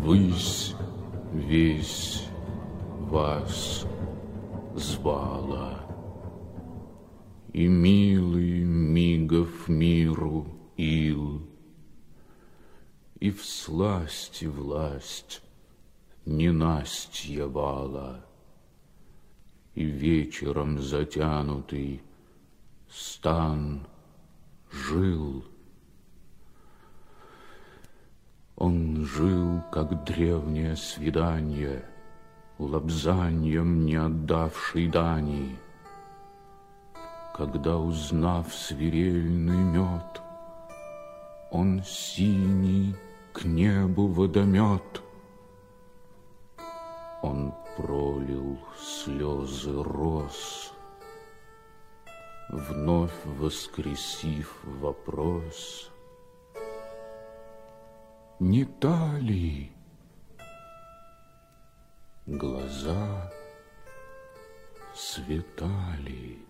высь весь вас звала. И милый мигов миру ил, И в сласти власть ненастья вала, И вечером затянутый стан жил. Жил, как древнее свидание, Лобзаньем не отдавший дани, Когда, узнав свирельный мед, Он синий к небу водомет. Он пролил слезы роз, Вновь воскресив вопрос, Не та ли глаза светали?